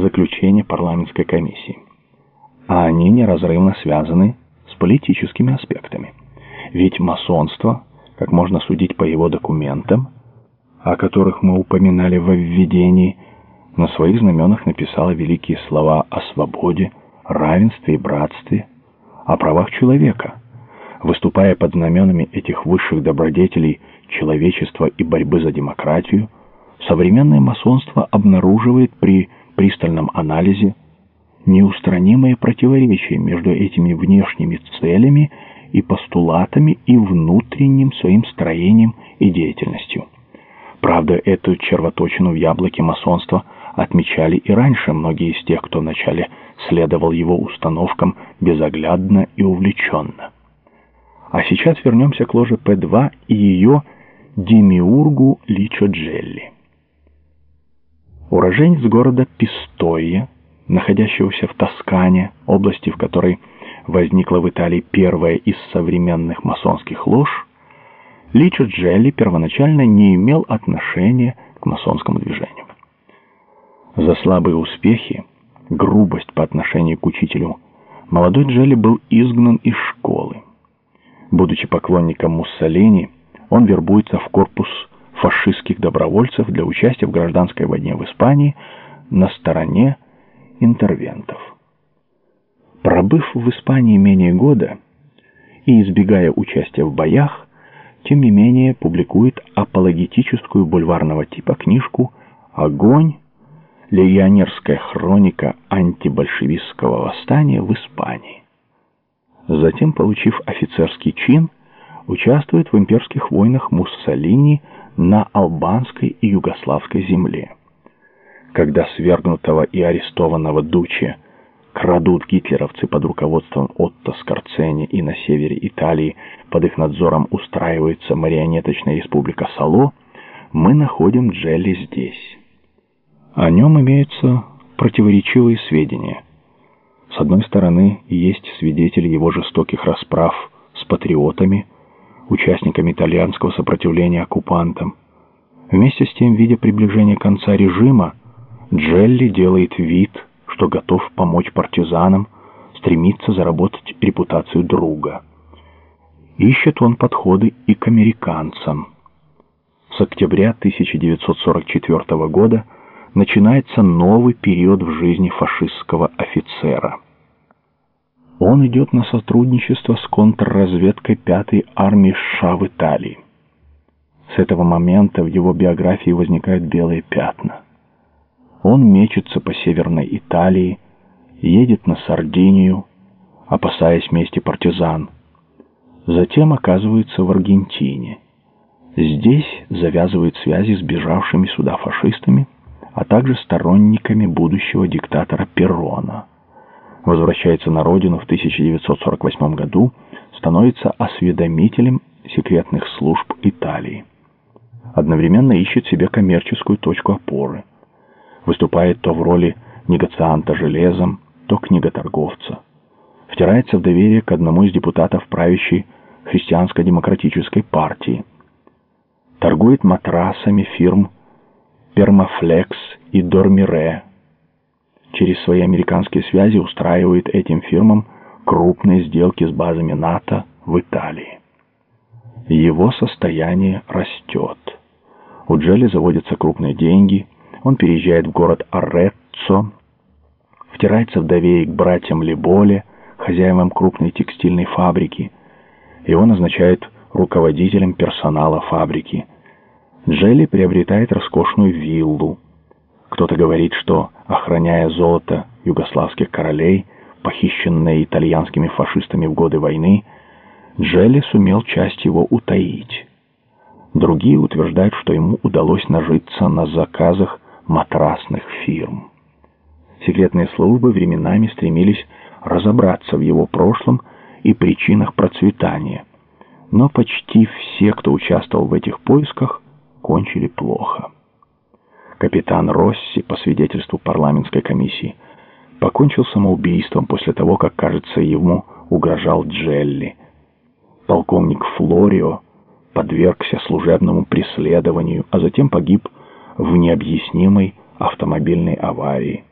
заключения парламентской комиссии. А они неразрывно связаны с политическими аспектами. Ведь масонство, как можно судить по его документам, о которых мы упоминали во введении, на своих знаменах написало великие слова о свободе, равенстве и братстве, о правах человека. Выступая под знаменами этих высших добродетелей человечества и борьбы за демократию, современное масонство обнаруживает при пристальном анализе неустранимые противоречия между этими внешними целями и постулатами и внутренним своим строением и деятельностью. Правда, эту червоточину в яблоке масонства отмечали и раньше многие из тех, кто вначале следовал его установкам безоглядно и увлеченно. А сейчас вернемся к ложе П2 и ее демиургу Личо Джелли. Уроженец города Пистойя, находящегося в Тоскане, области, в которой возникла в Италии первая из современных масонских лож, Личо Джелли первоначально не имел отношения к масонскому движению. За слабые успехи, грубость по отношению к учителю, молодой Джелли был изгнан из школы. Будучи поклонником Муссолини, он вербуется в корпус фашистских добровольцев для участия в гражданской войне в Испании на стороне интервентов. Пробыв в Испании менее года и избегая участия в боях, тем не менее публикует апологетическую бульварного типа книжку «Огонь. Легионерская хроника антибольшевистского восстания в Испании». Затем, получив офицерский чин, участвует в имперских войнах Муссолини на албанской и югославской земле. Когда свергнутого и арестованного Дуче крадут гитлеровцы под руководством Отто Скорцени и на севере Италии под их надзором устраивается марионеточная республика Сало, мы находим Джелли здесь. О нем имеются противоречивые сведения. С одной стороны, есть свидетели его жестоких расправ с патриотами, участниками итальянского сопротивления оккупантам. Вместе с тем, видя приближение конца режима, Джелли делает вид, что готов помочь партизанам, стремится заработать репутацию друга. Ищет он подходы и к американцам. С октября 1944 года начинается новый период в жизни фашистского офицера. Он идет на сотрудничество с контрразведкой 5-й армии США в Италии. С этого момента в его биографии возникают белые пятна. Он мечется по северной Италии, едет на Сардинию, опасаясь мести партизан. Затем оказывается в Аргентине. Здесь завязывает связи с бежавшими сюда фашистами, а также сторонниками будущего диктатора Перрона возвращается на родину в 1948 году, становится осведомителем секретных служб Италии. Одновременно ищет себе коммерческую точку опоры. Выступает то в роли негацианта железом, то книготорговца. Втирается в доверие к одному из депутатов правящей христианско-демократической партии. Торгует матрасами фирм Пермафлекс и Дормире, через свои американские связи устраивает этим фирмам крупные сделки с базами НАТО в Италии. Его состояние растет. У Джелли заводятся крупные деньги, он переезжает в город Ареццо, втирается в доверие к братьям Либоле, хозяевам крупной текстильной фабрики. Его назначают руководителем персонала фабрики. Джелли приобретает роскошную виллу. Кто-то говорит, что охраняя золото югославских королей, похищенное итальянскими фашистами в годы войны, Джелли сумел часть его утаить. Другие утверждают, что ему удалось нажиться на заказах матрасных фирм. Секретные службы временами стремились разобраться в его прошлом и причинах процветания, но почти все, кто участвовал в этих поисках, кончили плохо капитан Росси, по свидетельству парламентской комиссии, покончил самоубийством после того, как, кажется, ему угрожал Джелли. Полковник Флорио подвергся служебному преследованию, а затем погиб в необъяснимой автомобильной аварии.